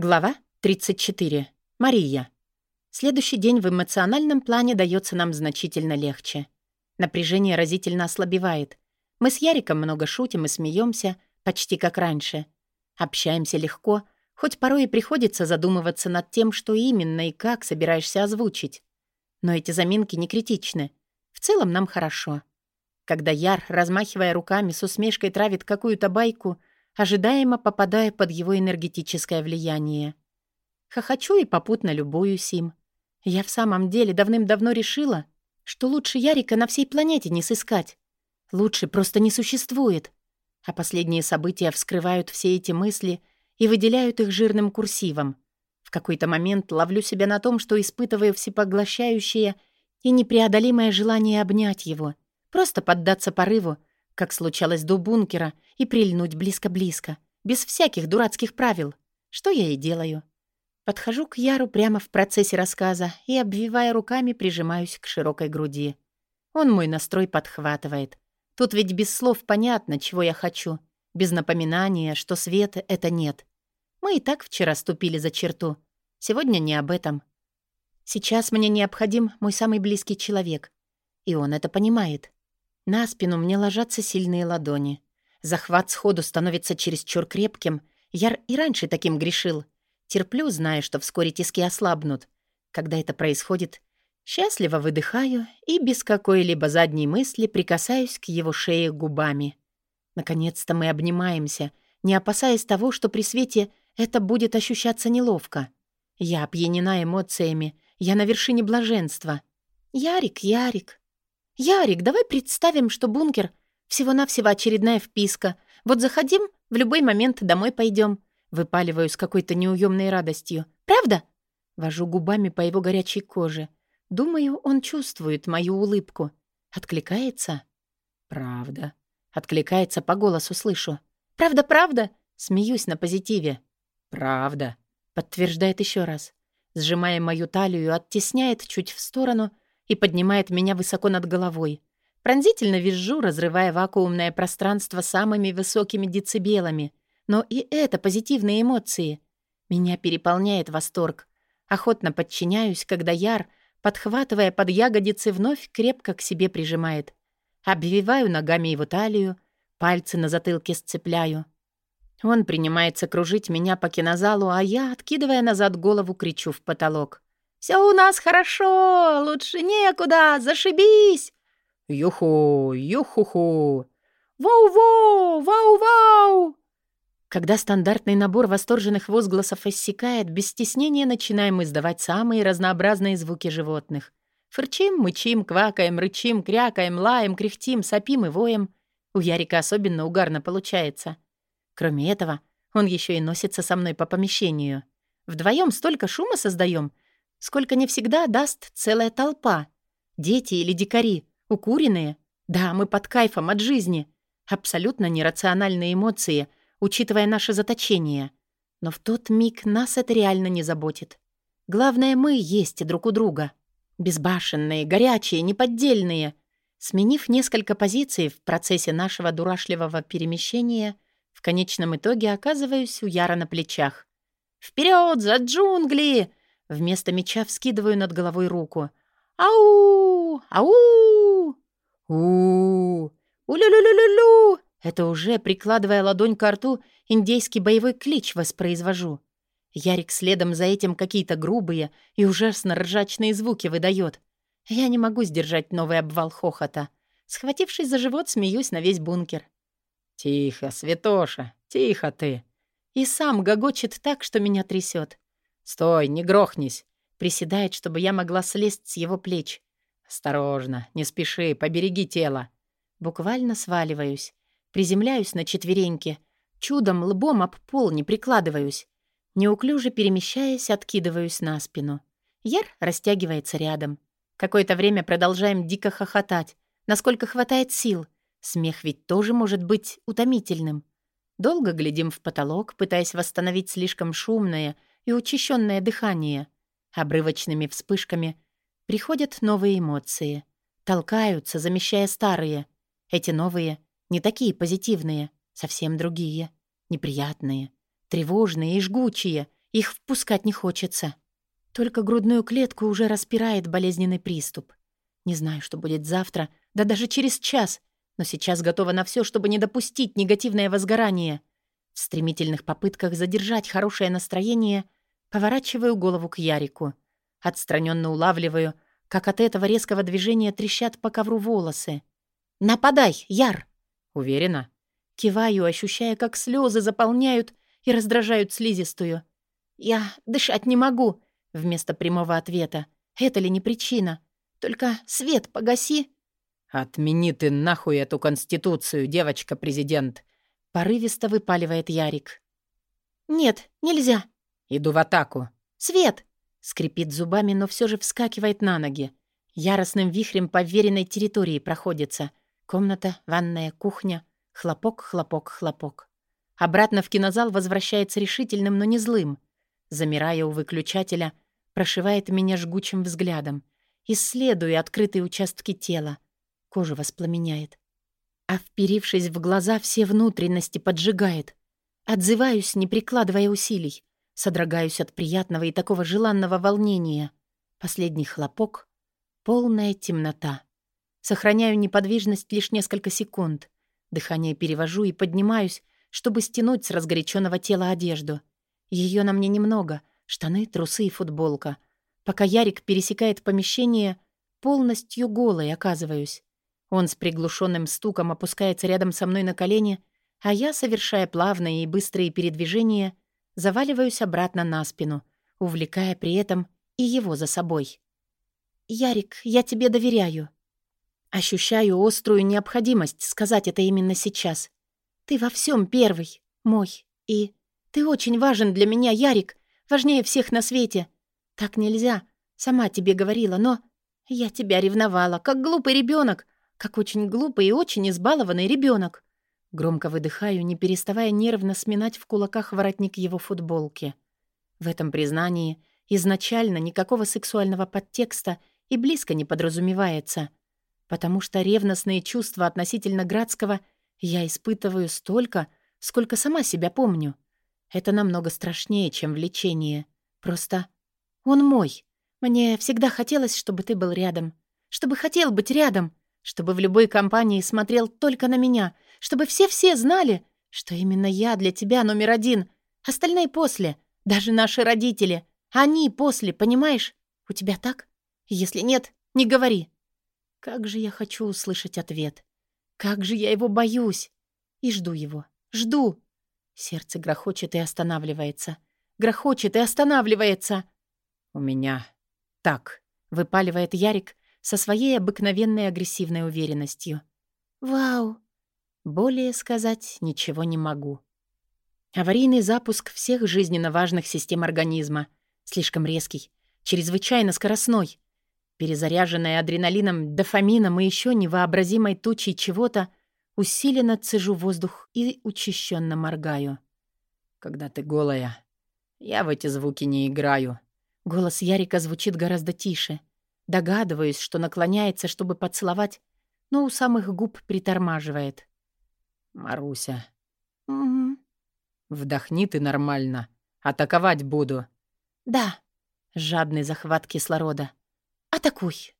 Глава 34. Мария. Следующий день в эмоциональном плане дается нам значительно легче. Напряжение разительно ослабевает. Мы с Яриком много шутим и смеемся, почти как раньше. Общаемся легко, хоть порой и приходится задумываться над тем, что именно и как собираешься озвучить. Но эти заминки не критичны. В целом нам хорошо. Когда Яр, размахивая руками, с усмешкой травит какую-то байку — ожидаемо попадая под его энергетическое влияние. Хохочу и попутно любуюсь им. Я в самом деле давным-давно решила, что лучше Ярика на всей планете не сыскать. Лучше просто не существует. А последние события вскрывают все эти мысли и выделяют их жирным курсивом. В какой-то момент ловлю себя на том, что испытываю всепоглощающее и непреодолимое желание обнять его, просто поддаться порыву, как случалось до бункера, и прильнуть близко-близко, без всяких дурацких правил, что я и делаю. Подхожу к Яру прямо в процессе рассказа и, обвивая руками, прижимаюсь к широкой груди. Он мой настрой подхватывает. Тут ведь без слов понятно, чего я хочу, без напоминания, что света — это нет. Мы и так вчера ступили за черту. Сегодня не об этом. Сейчас мне необходим мой самый близкий человек. И он это понимает. На спину мне ложатся сильные ладони. Захват сходу становится чересчур крепким. Яр и раньше таким грешил. Терплю, зная, что вскоре тиски ослабнут. Когда это происходит, счастливо выдыхаю и без какой-либо задней мысли прикасаюсь к его шее губами. Наконец-то мы обнимаемся, не опасаясь того, что при свете это будет ощущаться неловко. Я опьянена эмоциями, я на вершине блаженства. «Ярик, Ярик, «Ярик, давай представим, что бункер — всего-навсего очередная вписка. Вот заходим, в любой момент домой пойдем. Выпаливаю с какой-то неуемной радостью. «Правда?» Вожу губами по его горячей коже. Думаю, он чувствует мою улыбку. Откликается? «Правда». Откликается по голосу, слышу. «Правда, правда?» Смеюсь на позитиве. «Правда», — подтверждает еще раз. Сжимая мою талию, оттесняет чуть в сторону — и поднимает меня высоко над головой. Пронзительно визжу, разрывая вакуумное пространство самыми высокими децибелами. Но и это позитивные эмоции. Меня переполняет восторг. Охотно подчиняюсь, когда Яр, подхватывая под ягодицы, вновь крепко к себе прижимает. Обвиваю ногами его талию, пальцы на затылке сцепляю. Он принимается кружить меня по кинозалу, а я, откидывая назад голову, кричу в потолок. Все у нас хорошо, лучше некуда, зашибись!» «Юху, юху-ху!» «Воу-воу, вау-вау!» Когда стандартный набор восторженных возгласов иссякает, без стеснения начинаем издавать самые разнообразные звуки животных. Фырчим, мычим, квакаем, рычим, крякаем, лаем, кряхтим, сопим и воем. У Ярика особенно угарно получается. Кроме этого, он еще и носится со мной по помещению. Вдвоем столько шума создаем — Сколько не всегда даст целая толпа. Дети или дикари, укуренные. Да, мы под кайфом от жизни. Абсолютно нерациональные эмоции, учитывая наше заточение. Но в тот миг нас это реально не заботит. Главное, мы есть друг у друга. Безбашенные, горячие, неподдельные. Сменив несколько позиций в процессе нашего дурашливого перемещения, в конечном итоге оказываюсь у Яра на плечах. «Вперед, за джунгли!» Вместо меча вскидываю над головой руку. «Ау! Ау! у У-лю-лю-лю-лю-лю!» Это уже, прикладывая ладонь к рту, индейский боевой клич воспроизвожу. Ярик следом за этим какие-то грубые и ужасно ржачные звуки выдает. Я не могу сдержать новый обвал хохота. Схватившись за живот, смеюсь на весь бункер. «Тихо, Святоша, тихо ты!» И сам гогочет так, что меня трясет. «Стой, не грохнись!» Приседает, чтобы я могла слезть с его плеч. «Осторожно, не спеши, побереги тело!» Буквально сваливаюсь. Приземляюсь на четвереньки. Чудом лбом об пол не прикладываюсь. Неуклюже перемещаясь, откидываюсь на спину. Яр растягивается рядом. Какое-то время продолжаем дико хохотать, насколько хватает сил. Смех ведь тоже может быть утомительным. Долго глядим в потолок, пытаясь восстановить слишком шумное — и учащенное дыхание. Обрывочными вспышками приходят новые эмоции. Толкаются, замещая старые. Эти новые не такие позитивные, совсем другие. Неприятные, тревожные и жгучие, Их впускать не хочется. Только грудную клетку уже распирает болезненный приступ. Не знаю, что будет завтра, да даже через час, но сейчас готова на все, чтобы не допустить негативное возгорание. В стремительных попытках задержать хорошее настроение поворачиваю голову к Ярику. Отстраненно улавливаю, как от этого резкого движения трещат по ковру волосы. «Нападай, Яр!» «Уверена?» Киваю, ощущая, как слезы заполняют и раздражают слизистую. «Я дышать не могу», — вместо прямого ответа. «Это ли не причина? Только свет погаси». «Отмени ты нахуй эту конституцию, девочка-президент!» — порывисто выпаливает Ярик. «Нет, нельзя!» «Иду в атаку!» «Свет!» — скрипит зубами, но все же вскакивает на ноги. Яростным вихрем по веренной территории проходится. Комната, ванная, кухня. Хлопок, хлопок, хлопок. Обратно в кинозал возвращается решительным, но не злым. Замирая у выключателя, прошивает меня жгучим взглядом. Исследуя открытые участки тела. Кожу воспламеняет. А вперившись в глаза, все внутренности поджигает. Отзываюсь, не прикладывая усилий. Содрогаюсь от приятного и такого желанного волнения. Последний хлопок. Полная темнота. Сохраняю неподвижность лишь несколько секунд. Дыхание перевожу и поднимаюсь, чтобы стянуть с разгоряченного тела одежду. Ее на мне немного. Штаны, трусы и футболка. Пока Ярик пересекает помещение, полностью голой оказываюсь. Он с приглушенным стуком опускается рядом со мной на колени, а я, совершая плавные и быстрые передвижения, заваливаюсь обратно на спину, увлекая при этом и его за собой. «Ярик, я тебе доверяю». Ощущаю острую необходимость сказать это именно сейчас. Ты во всем первый, мой, и... Ты очень важен для меня, Ярик, важнее всех на свете. Так нельзя, сама тебе говорила, но... Я тебя ревновала, как глупый ребенок, как очень глупый и очень избалованный ребенок. Громко выдыхаю, не переставая нервно сминать в кулаках воротник его футболки. В этом признании изначально никакого сексуального подтекста и близко не подразумевается, потому что ревностные чувства относительно Градского я испытываю столько, сколько сама себя помню. Это намного страшнее, чем влечение. Просто он мой. Мне всегда хотелось, чтобы ты был рядом. Чтобы хотел быть рядом чтобы в любой компании смотрел только на меня, чтобы все-все знали, что именно я для тебя номер один, остальные после, даже наши родители. Они после, понимаешь? У тебя так? Если нет, не говори. Как же я хочу услышать ответ. Как же я его боюсь. И жду его. Жду. Сердце грохочет и останавливается. Грохочет и останавливается. У меня так, выпаливает Ярик, со своей обыкновенной агрессивной уверенностью. «Вау!» Более сказать ничего не могу. Аварийный запуск всех жизненно важных систем организма. Слишком резкий, чрезвычайно скоростной. Перезаряженная адреналином, дофамином и еще невообразимой тучей чего-то, усиленно цежу воздух и учащенно моргаю. «Когда ты голая, я в эти звуки не играю». Голос Ярика звучит гораздо тише. Догадываюсь, что наклоняется, чтобы поцеловать, но у самых губ притормаживает. «Маруся». «Угу». «Вдохни ты нормально. Атаковать буду». «Да». Жадный захват кислорода. «Атакуй».